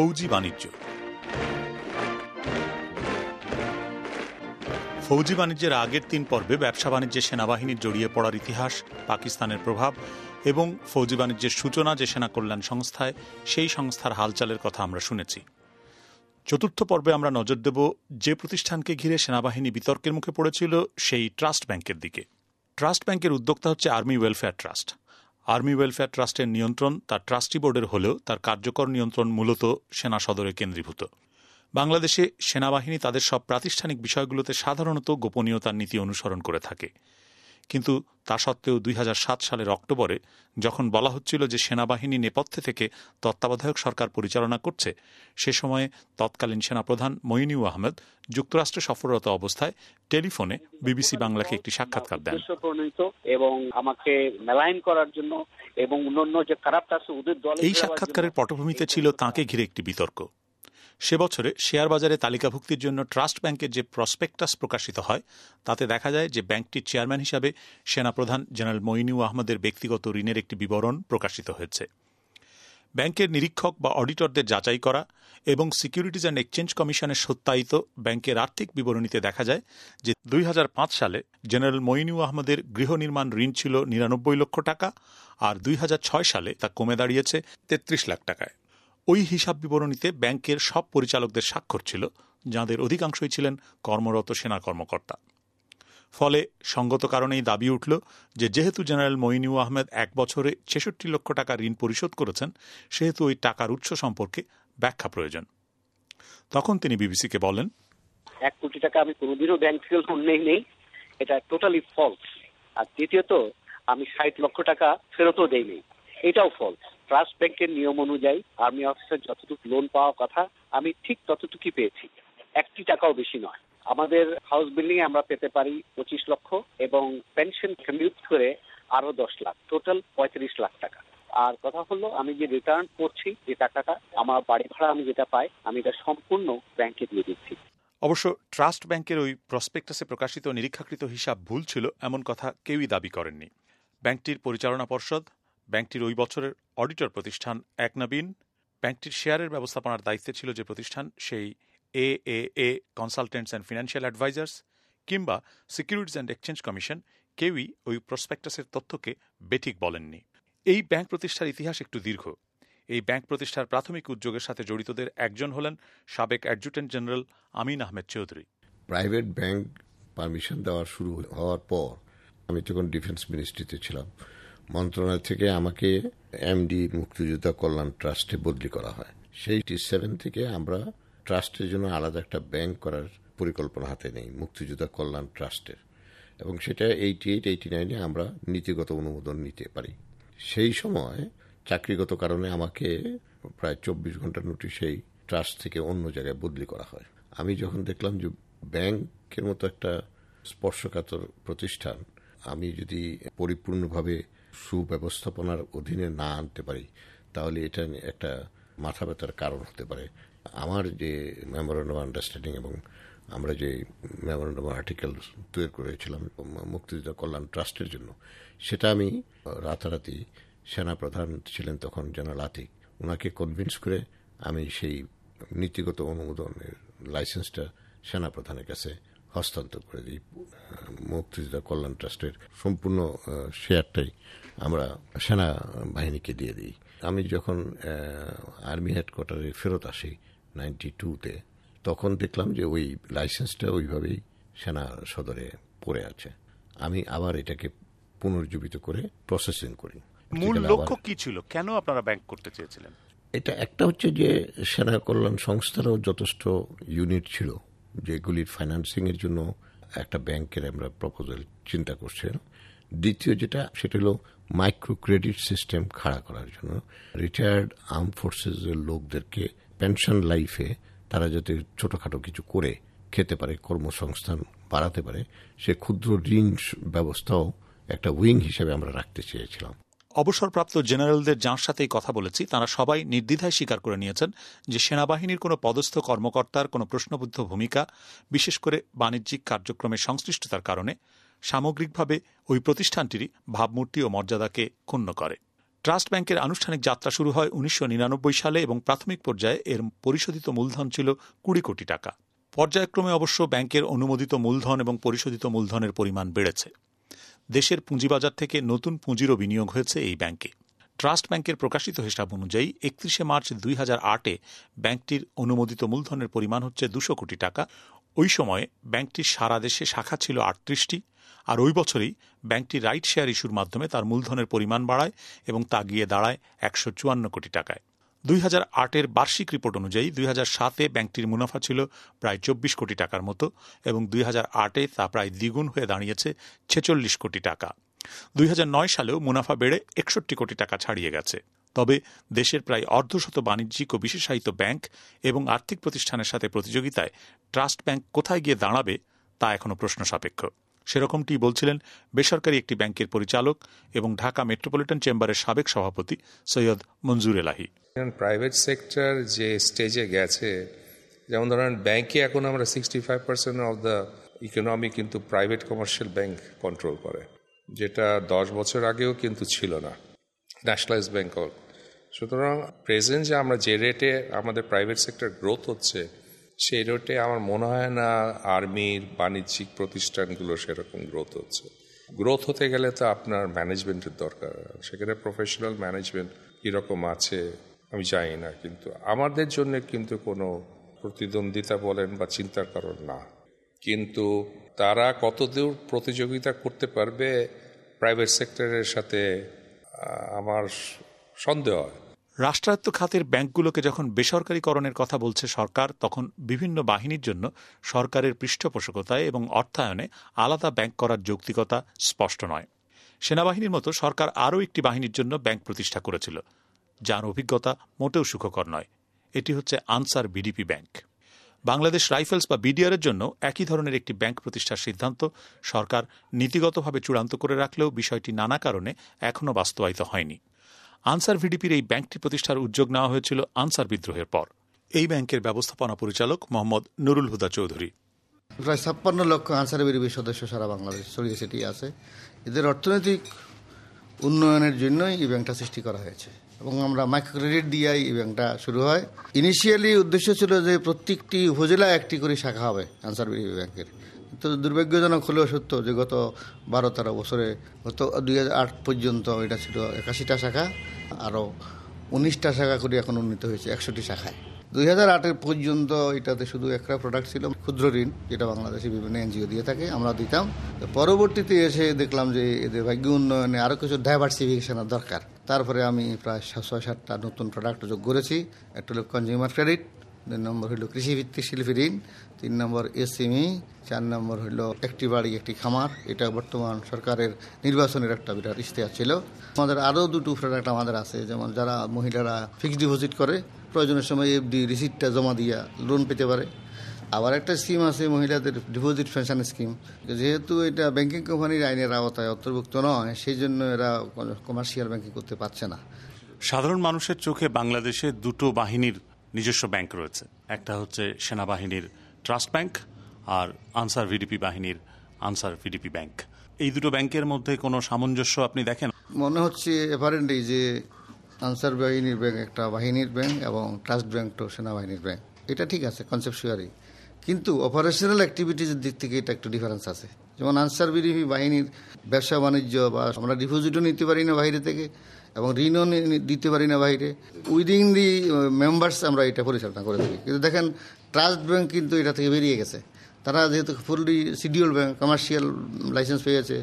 ফৌজি বাণিজ্য। ফৌজি বাণিজ্যের আগের তিন পর্বে ব্যবসা বাণিজ্যে সেনাবাহিনীর জড়িয়ে পড়ার ইতিহাস, পাকিস্তানের প্রভাব এবং ফৌজি বাণিজ্যের সূচনা যে সেনা কল্যাণ সংস্থায়, সেই সংস্থার হালচালের কথা আমরা শুনেছি। চতুর্থ পর্বে আমরা নজর দেব যে প্রতিষ্ঠানকে ঘিরে সেনাবাহিনী বিতর্কের মুখে পড়েছিল, সেই ট্রাস্ট ব্যাংকের দিকে। ট্রাস্ট ব্যাংকের উদ্যোক্তা হচ্ছে army welfare trust. Army welfare ট্রাস্টের নিয়ন্ত্রণ তার ট্রাস্টি বোর্ডের হলেও তার কার্যকর নিয়ন্ত্রণ মূলত সেনা সদরে কেন্দ্রীভূত। বাংলাদেশে সেনাবাহিনী তাদের সব প্রাতিষ্ঠানিক বিষয়গুলোতে সাধারণত গোপনীয়তার নীতি অনুসরণ করে থাকে। কিন্তু তা সত্ত্বেও দুই হাজার সাত সালের অক্টোবরে যখন বলা হচ্ছিল যে সেনাবাহিনী নেপথ্যে থেকে তত্ত্বাবধায়ক সরকার পরিচালনা করছে সে সময়ে তৎকালীন সেনাপ্রধান মইনিউ আহমেদ যুক্তরাষ্ট্রে সফররত অবস্থায় টেলিফোনে বিবিসি বাংলাকে একটি সাক্ষাৎকার দেন। এবং আমাকে মেলাইন করার জন্য এবং অন্যান্য যে খারাপ আছে ওদের এই সাক্ষাৎকারের পটভূমিতে ছিল তাকে ঘিরে একটি বিতর্ক। সে বছরে শেয়ার বাজারে তালিকাভুক্তির জন্য ট্রাস্ট ব্যাংকের যে প্রসপেক্টাস প্রকাশিত হয়, তাতে দেখা যায় যে ব্যাংকটির চেয়ারম্যান হিসাবে সেনাপ্রধান জেনারেল মইনিউ আহমদের ব্যক্তিগত ঋণের একটি বিবরণ প্রকাশিত হয়েছে। ব্যাংকের নিরীক্ষক বা অডিটরদের যাচাই করা এবং সিকিউরিটিজ অ্যান্ড এক্সচেঞ্জ কমিশনের সত্যায়িত ব্যাংকের আর্থিক বিবরণীতে দেখা যায় যে দুই হাজার পাঁচ সালে জেনারেল মইনিউ আহমদের গৃহ নির্মাণ ঋণ ছিল নিরানব্বই লক্ষ টাকা আর দুই হাজার ছয় সালে তা কমে দাঁড়িয়েছে তেত্রিশ লাখ টাকায়। ওই হিসাব বিবরণীতে ব্যাংকের সব পরিচালকদের স্বাক্ষর ছিল, যাঁদের অধিকাংশই ছিলেন কর্মরত সেনা কর্মকর্তা। ফলে সঙ্গত কারণেই দাবি উঠল যে, যেহেতু জেনারেল মইনিউ আহমেদ এক বছরে ছেষট্টি লক্ষ টাকা ঋণ পরিশোধ করেছেন, সেহেতু ওই টাকার উৎস সম্পর্কে ব্যাখ্যা প্রয়োজন। তখন তিনি বিবিসিকে বলেন, এক কোটি টাকা আমি কোনোদিনও ব্যাংক থেকে লোন নেই নেই। এটা টোটালি ফলস আর দ্বিতীয়ত, আমি ষাট লক্ষ টাকা ফেরতও দেইনি। এটাও ফলস ট্রাস্ট ব্যাংকের নিয়ম অনুযায়ী আর্মি অফিসার যতটুকু লোন পাওয়া কথা, আমি ঠিক ততটুকুই পেয়েছি। একটি টাকাও বেশি নয়। আমাদের হাউস বিল্ডিং এ আমরা পেতে পারি পঁচিশ লক্ষ এবং পেনশন কমিউট করে আরও দশ লাখ। টোটাল পঁয়ত্রিশ লাখ টাকা। আর কথা হলো, আমি যে রিটার্ন করছি, যে টাকাটা আমার বাড়ি ভাড়া আমি যেটা পাই, আমি এটা সম্পূর্ণ ব্যাংকে দিয়ে দিচ্ছি। অবশ্য ট্রাস্ট ব্যাংকের ওই প্রসপেক্টাসে প্রকাশিত নিরীক্ষাকৃত হিসাব ভুল ছিল, এমন কথা কেউই দাবি করেননি। ব্যাংকটির পরিচালনা পর্ষদ ব্যাংকটির ওই বছরের অডিটর প্রতিষ্ঠান একনবীন ব্যাংকটির শেয়ারের ব্যবস্থাপনার দায়িত্বে ছিল যে প্রতিষ্ঠান, সেই A A A consultants and financial advisers কিংবা সিকিউরিটিজ অ্যান্ড এক্সচেঞ্জ কমিশন কেউই ওই প্রসপেক্টাসের তথ্যকে বেঠিক বলেননি। এই ব্যাংক প্রতিষ্ঠার ইতিহাস একটু দীর্ঘ। এই ব্যাংক প্রতিষ্ঠার প্রাথমিক উদ্যোগের সাথে জড়িতদের একজন হলেন সাবেক adjutant general Amin Ahmed Chowdhury. Private bank permission দেওয়া শুরু হওয়ার পর আমি তখন ডিফেন্স মিনিস্ট্রিতে ছিলাম মন্ত্রণালয় থেকে আমাকে এমডি মুক্তিযোদ্ধা কল্যাণ ট্রাস্টে বদলি করা হয়। সেই টি সেভেন থেকে আমরা ট্রাস্টের জন্য আলাদা একটা ব্যাংক করার পরিকল্পনা হাতে নেই, মুক্তিযোদ্ধা কল্যাণ ট্রাস্টের। এবং সেটা এইটি এইট এইটি নাইনে আমরা নীতিগত অনুমোদন নিতে পারি। সেই সময় চাকরিগত কারণে আমাকে প্রায় চব্বিশ ঘণ্টার নোটিশেই ট্রাস্ট থেকে অন্য জায়গায় বদলি করা হয়। আমি যখন দেখলাম যে ব্যাংকের মতো একটা স্পর্শকাতর প্রতিষ্ঠান, আমি যদি পরিপূর্ণভাবে সুব্যবস্থাপনার অধীনে না আনতে পারি, তাহলে এটা একটা মাথা ব্যথার কারণ হতে পারে। আমার যে মেমোরেন্ডাম আন্ডারস্ট্যান্ডিং এবং আমরা যে মেমোরেন্ডাম আর্টিকেল তৈরি করেছিলাম, মুক্তিযোদ্ধা কল্যাণ ট্রাস্টের জন্য, সেটা আমি রাতারাতি সেনাপ্রধান ছিলেন তখন, জেনারেল আতিক। ওনাকে কনভিন্স করে আমি সেই নীতিগত অনুমোদনের লাইসেন্সটা সেনাপ্রধানের কাছে হস্তান্তর করে দিই। মুক্তিযোদ্ধা কল্যাণ ট্রাস্টের সম্পূর্ণ শেয়ারটাই আমরা সেনা বাহিনীকে দিয়ে দিই। আমি যখন আর্মি হেডকোয়ার্টারে ফেরত আসি নাইনটি টুতে তখন দেখলাম যে ওই লাইসেন্সটা ওইভাবেই সেনা সদরে পড়ে আছে। আমি আবার এটাকে পুনর্জীবিত করে প্রসেসিং করি। মূল লক্ষ্য কি ছিল? কেন আপনারা ব্যাংক করতে চেয়েছিলেন? এটা একটা হচ্ছে যে সেনা কল্যাণ সংস্থারও যথেষ্ট ইউনিট ছিল। যেগুলির ফাইন্যান্সিং এর জন্য একটা ব্যাংকের আমরা প্রপোজাল চিন্তা করছি দ্বিতীয় যেটা, সেটা হলো মাইক্রো ক্রেডিট সিস্টেম খাড়া করার জন্য। রিটায়ার্ড আর্ম ফোর্সেস এর লোকদেরকে পেনশন লাইফে তারা যাতে ছোটখাটো কিছু করে খেতে পারে, কর্মসংস্থান বাড়াতে পারে, সে ক্ষুদ্র ঋণ ব্যবস্থাও একটা উইং হিসেবে আমরা রাখতে চেয়েছিলাম। অবসরপ্রাপ্ত জেনারেলদের যাঁর সাথেই কথা বলেছি, তারা সবাই নির্দ্বিধায় স্বীকার করে নিয়েছেন যে সেনাবাহিনীর কোনো পদস্থ কর্মকর্তার কোনো প্রশ্নবুদ্ধ ভূমিকা, বিশেষ করে বাণিজ্যিক কার্যক্রমের সংশ্লিষ্টতার কারণে, সামগ্রিকভাবে ওই প্রতিষ্ঠানটিরই ভাবমূর্তি ও মর্যাদাকে ক্ষুণ্ণ করে। ট্রাস্ট ব্যাংকের আনুষ্ঠানিক যাত্রা শুরু হয় উনিশশো নিরানব্বই সালে এবং প্রাথমিক পর্যায়ে এর পরিশোধিত মূলধন ছিল কুড়ি কোটি টাকা। পর্যায়ক্রমে অবশ্য ব্যাংকের অনুমোদিত মূলধন এবং পরিশোধিত মূলধনের পরিমাণ বেড়েছে। দেশের পুঁজিবাজার থেকে নতুন পুঁজিরও বিনিয়োগ হয়েছে এই ব্যাংকে। ট্রাস্ট ব্যাংকের প্রকাশিত হিসাব অনুযায়ী একত্রিশে মার্চ দুই হাজার আটে ব্যাংকটির অনুমোদিত মূলধনের পরিমাণ হচ্ছে দুশো কোটি টাকা। ওই সময়ে ব্যাংকটির সারা দেশে শাখা ছিল আটত্রিশটি আর ওই বছরই ব্যাংকটি রাইট শেয়ার ইস্যুর মাধ্যমে তার মূলধনের পরিমাণ বাড়ায় এবং তা গিয়ে দাঁড়ায় একশো চুয়ান্ন কোটি টাকায়। দুই আটের বার্ষিক রিপোর্ট অনুযায়ী দুই সাতে ব্যাংকটির মুনাফা ছিল প্রায় চব্বিশ কোটি টাকার মতো এবং দুই হাজার আটে তা প্রায় দ্বিগুণ হয়ে দাঁড়িয়েছে ছেচল্লিশ কোটি টাকা। দুই নয় সালেও মুনাফা বেড়ে একষট্টি কোটি টাকা ছাড়িয়ে গেছে। তবে দেশের প্রায় অর্ধশত বাণিজ্যিক ও বিশেষায়িত ব্যাংক এবং আর্থিক প্রতিষ্ঠানের সাথে প্রতিযোগিতায় ট্রাস্ট ব্যাংক কোথায় গিয়ে দাঁড়াবে তা এখনও প্রশ্ন সাপেক্ষ। সেরকমটি বলছিলেন বেসরকারি একটি ব্যাংকের পরিচালক এবং ঢাকা মেট্রোপলিটন চেম্বারের সাবেক সভাপতি সৈয়দ মঞ্জুর এলাহি। প্রাইভেট সেক্টর যে স্টেজে গেছে, যেমন ধরেন ব্যাংকে এখন আমরা sixty five percent of the economy কিন্তু প্রাইভেট কমার্শিয়াল ব্যাংক কন্ট্রোল করে, যেটা দশ বছর আগেও কিন্তু ছিল না ন্যাশনালাইজ ব্যাংক সুতরাং প্রেজেন্ট যে আমরা যে রেটে আমাদের প্রাইভেট সেক্টর গ্রোথ হচ্ছে, সেই রেটে আমার মনে হয় না আর্মির বাণিজ্যিক প্রতিষ্ঠানগুলো সেরকম গ্রোথ হচ্ছে। গ্রোথ হতে গেলে তো আপনার ম্যানেজমেন্টের দরকার, সেখানে প্রফেশনাল ম্যানেজমেন্ট কীরকম আছে আমি জানি না, কিন্তু আমাদের জন্য কিন্তু কোনো প্রতিদ্বন্দ্বিতা বলেন বা চিন্তার কারণ না। কিন্তু তারা কতদূর প্রতিযোগিতা করতে পারবে প্রাইভেট সেক্টরের সাথে আমার সন্দেহ হয়। রাষ্ট্রায়ত্ত খাতের ব্যাংকগুলোকে যখন বেসরকারীকরণের কথা বলছে সরকার, তখন বিভিন্ন বাহিনীর জন্য সরকারের পৃষ্ঠপোষকতায় এবং অর্থায়নে আলাদা ব্যাংক করার যৌক্তিকতা স্পষ্ট নয়। সেনাবাহিনীর মতো সরকার আরও একটি বাহিনীর জন্য ব্যাংক প্রতিষ্ঠা করেছিল। যার অভিজ্ঞতা মোটেও সুখকর নয়। এটি হচ্ছে Ansar BDP bank. Bangladesh Rifles বা বিডিআরের জন্য একই ধরনের একটি ব্যাংক প্রতিষ্ঠার সিদ্ধান্ত সরকার নীতিগতভাবে চূড়ান্ত করে রাখলেও বিষয়টি নানা কারণে এখনও বাস্তবায়িত হয়নি। আনসার ভিডিপির এই ব্যাংকটি প্রতিষ্ঠার উদ্যোগ নেওয়া হয়েছিল আনসার বিদ্রোহের পর। এই ব্যাংকের ব্যবস্থাপনা পরিচালক মোহাম্মদ নুরুল হুদা চৌধুরী। প্রায় ছাপ্পান্ন লক্ষ আনসার বিডিপির সদস্য সারা বাংলাদেশ, ছড়িয়ে ছিটিয়ে আছে। এদের অর্থনৈতিক উন্নয়নের জন্যই এই ব্যাংকটা সৃষ্টি করা হয়েছে। এবং আমরা মাইক্রো ক্রেডিট দিয়ে এই ব্যাংকটা শুরু হয়। ইনিশিয়ালি উদ্দেশ্য ছিল যে প্রত্যেকটি উপজেলা একটি করে শাখা হবে আনসার বিডিপি ব্যাংকের তো দুর্ভাগ্যজনক হলেও সত্য যে গত বারো তেরো বছরে গত দুই পর্যন্ত এটা ছিল একাশিটা শাখা, আরও উনিশটা শাখা করে এখন উন্নীত হয়েছে একশোটি শাখায়। দুই হাজার আটের পর্যন্ত এটাতে শুধু একটা প্রোডাক্ট ছিল, ক্ষুদ্র ঋণ, যেটা বাংলাদেশে বিভিন্ন এনজিও দিয়ে থাকে, আমরা দিতাম। পরবর্তীতে এসে দেখলাম যে এদের ভাগ্য উন্নয়নে আরও কিছু ডাইভার্সিফিকেশনের দরকার। তারপরে আমি প্রায় ছয়, সাতটা নতুন প্রোডাক্ট যোগ করেছি। একটা হলো কনজিউমার ক্রেডিট দুই নম্বর হলো কৃষিভিত্তিক শিল্পী ঋণ, তিন নম্বর এসএমই, চার নম্বর হলো একটি বাড়ি, একটি খামার। এটা বর্তমান সরকারের নির্বাচনের একটা বিরাট ইশতেহার ছিল। আমাদের আরও দুটো প্রোডাক্ট আমাদের আছে, যেমন যারা মহিলারা ফিক্সড ডিপোজিট করে প্রয়োজনের সময় এফডি রিসিটটা জমা দিয়া লোন পেতে পারে। আবার একটা স্কিম আছে মহিলাদের ডিপোজিট পেনশন স্কিম যেহেতু এটা ব্যাংকিং কোম্পানির আইনের আওতায় অন্তর্ভুক্ত নয় সেই জন্য এরা কমার্শিয়াল ব্যাংকিং করতে পারছে না। সাধারণ মানুষের চোখে বাংলাদেশে দুটো বাহিনীর নিজস্ব ব্যাংক রয়েছে। একটা হচ্ছে সেনাবাহিনীর ট্রাস্ট ব্যাংক আর আনসার ভিডিপি বাহিনীর আনসার ভিডিপি ব্যাংক এই দুটো ব্যাংকের মধ্যে কোনো সামঞ্জস্য আপনি দেখেন? মনে হচ্ছে এভারেন্টলি যে আনসার বাহিনীর ব্যাংক একটা বাহিনীর ব্যাংক এবং ট্রাস্ট ব্যাংক তো সেনাবাহিনীর ব্যাংক। এটা ঠিক আছে কনসেপচুয়ারি কিন্তু অপারেশনাল অ্যাক্টিভিটিজের দিক থেকে এটা একটু ডিফারেন্স আছে। যেমন আনসার বিডিপি বাহিনীর ব্যবসা বাণিজ্য বা আমরা ডিপোজিটও নিতে পারি না বাইরে থেকে এবং ঋণও দিতে পারি না বাইরে। উইদিন দি মেম্বার্স আমরা এটা পরিচালনা করে থাকি। কিন্তু দেখেন ট্রাস্ট ব্যাংক কিন্তু এটা থেকে বেরিয়ে গেছে। তারা যেহেতু fully schedule bank commercial license পেয়েছে।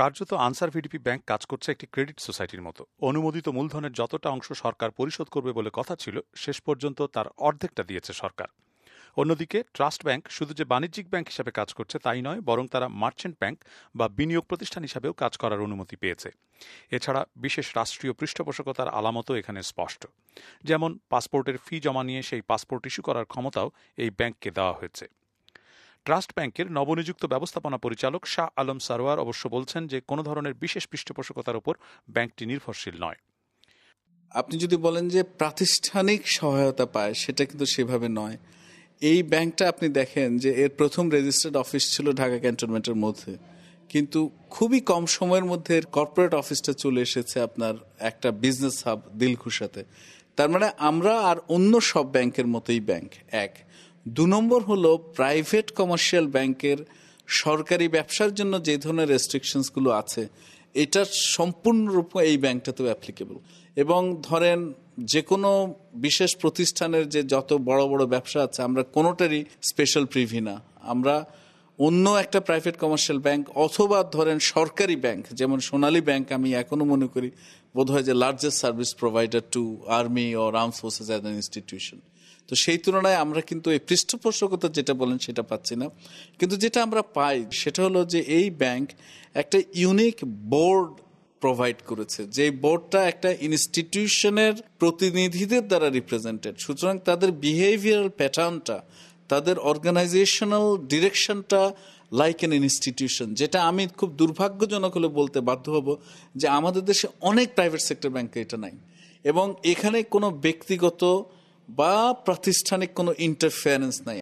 কার্যত আনসার ভিডিপি ব্যাংক কাজ করছে একটি ক্রেডিট সোসাইটির মতো। অনুমোদিত মূলধনের যতটা অংশ সরকার পরিশোধ করবে বলে কথা ছিল, শেষ পর্যন্ত তার অর্ধেকটা দিয়েছে সরকার। অন্যদিকে, ট্রাস্ট ব্যাংক শুধু যে বাণিজ্যিক ব্যাংক হিসাবে কাজ করছে তাই নয়, বরং তারা মার্চেন্ট ব্যাংক বা বিনিয়োগ প্রতিষ্ঠান হিসাবেও কাজ করার অনুমতি পেয়েছে। এছাড়া বিশেষ রাষ্ট্রীয় পৃষ্ঠপোষকতার আলামতও এখানে স্পষ্ট। যেমন, পাসপোর্টের ফি জমা নিয়ে সেই পাসপোর্ট ইস্যু করার ক্ষমতাও এই ব্যাংককে দেওয়া হয়েছে। ট্রাস্ট ব্যাংকের নবনিযুক্ত ব্যবস্থাপনা পরিচালক শাহ আলম সারোয়ার অবশ্য বলছেন যে কোনো ধরনের বিশেষ পৃষ্ঠপোষকতার উপর ব্যাংকটি নির্ভরশীল নয়। আপনি যদি বলেন যে প্রাতিষ্ঠানিক সহায়তা পায়, সেটা কিন্তু সেভাবে নয়। এই ব্যাংকটা আপনি দেখেন যে এর প্রথম রেজিস্টার্ড অফিস ছিল ঢাকা ক্যান্টনমেন্টের মধ্যে। কিন্তু খুবই কম সময়ের মধ্যে কর্পোরেট অফিসটা চলে এসেছে আপনার একটা বিজনেস হাব দিলখুশাতে। তার মানে আমরা আর অন্য সব ব্যাংকের মতোই ব্যাংক, এক। দু নম্বর হলো প্রাইভেট কমার্শিয়াল ব্যাংকের সরকারি ব্যবসার জন্য যে ধরনের রেস্ট্রিকশনসগুলো আছে এটা সম্পূর্ণরূপে এই ব্যাংকটাতেও অ্যাপ্লিকেবল এবং ধরেন যে কোনো বিশেষ প্রতিষ্ঠানের যে যত বড় বড় ব্যবসা আছে, আমরা কোনোটারই স্পেশাল প্রিভি না। আমরা অন্য একটা প্রাইভেট কমার্শিয়াল ব্যাংক অথবা ধরেন সরকারি ব্যাংক যেমন সোনালী ব্যাংক আমি এখনও মনে করি বোধ হয় যে largest service provider to army O arm forces as an institution তো সেই তুলনায় আমরা কিন্তু এই পৃষ্ঠপোষকতা যেটা বলেন সেটা পাচ্ছি না। কিন্তু যেটা আমরা পাই সেটা হলো যে এই ব্যাংক একটা ইউনিক বোর্ড প্রোভাইড করেছে, যে বোর্ডটা একটা ইনস্টিটিউশনের প্রতিনিধিদের দ্বারা রিপ্রেজেন্টেড সুতরাং তাদের বিহেভিয়ারাল প্যাটার্নটা তাদের অর্গানাইজেশনাল ডিরেকশনটা লাইক এন ইনস্টিটিউশন যেটা আমি খুব দুর্ভাগ্যজনক হলে বলতে বাধ্য হব যে আমাদের দেশে অনেক প্রাইভেট সেক্টর ব্যাংকে এটা নাই। এবং এখানে কোনো ব্যক্তিগত বা প্রাতিষ্ঠানিক কোনো ইন্টারফেয়ারেন্স নাই।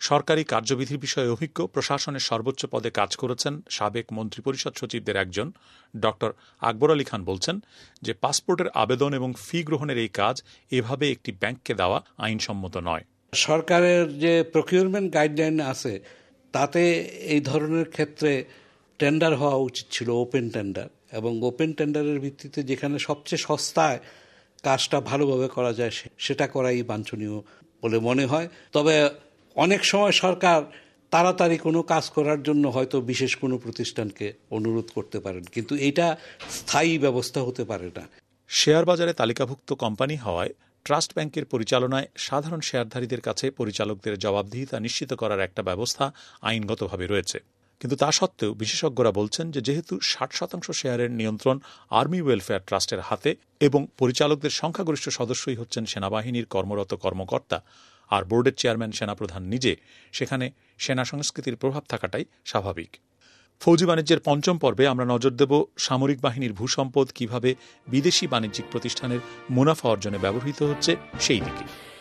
সরকারি কার্যবিধির বিষয়ে অভিজ্ঞ প্রশাসনের সর্বোচ্চ পদে কাজ করেছেন সাবেক মন্ত্রিপরিষদ সচিবদের একজন ডক্টর আকবর আলী খান বলছেন যে পাসপোর্টের আবেদন এবং ফি গ্রহণের এই কাজ এভাবে একটি ব্যাংককে দেওয়া আইনসম্মত নয়। সরকারের যে প্রকিউরমেন্ট গাইডলাইন আছে তাতে এই ধরনের ক্ষেত্রে টেন্ডার হওয়া উচিত ছিল ওপেন টেন্ডার এবং ওপেন টেন্ডারের ভিত্তিতে যেখানে সবচেয়ে সস্তায় কাজটা ভালোভাবে করা যায় সেটা করাই বাঞ্ছনীয় বলে মনে হয়। তবে অনেক সময় সরকার তাড়াতাড়ি কোনো কাজ করার জন্য হয়তো বিশেষ কোনো প্রতিষ্ঠানকে অনুরোধ করতে পারেন, কিন্তু এটা স্থায়ী ব্যবস্থা হতে পারে না। শেয়ার বাজারে তালিকাভুক্ত কোম্পানি হওয়ায় ট্রাস্ট ব্যাংকের পরিচালনায় সাধারণ শেয়ারধারীদের কাছে পরিচালকদের জবাবদিহিতা নিশ্চিত করার একটা ব্যবস্থা আইনগতভাবে রয়েছে। কিন্তু তা সত্ত্বেও বিশেষজ্ঞরা বলছেন যে যেহেতু ষাট শতাংশ শেয়ারের নিয়ন্ত্রণ আর্মি ওয়েলফেয়ার ট্রাস্টের হাতে এবং পরিচালকদের সংখ্যাগরিষ্ঠ সদস্যই হচ্ছেন সেনাবাহিনীর কর্মরত কর্মকর্তা আর বোর্ডের চেয়ারম্যান সেনাপ্রধান নিজে, সেখানে সেনা সংস্কৃতির প্রভাব থাকাটাই স্বাভাবিক। ফৌজি বাণিজ্যের পঞ্চম পর্বে আমরা নজর দেব সামরিক বাহিনীর ভূসম্পদ কীভাবে বিদেশি বাণিজ্যিক প্রতিষ্ঠানের মুনাফা অর্জনে ব্যবহৃত হচ্ছে সেই দিকে।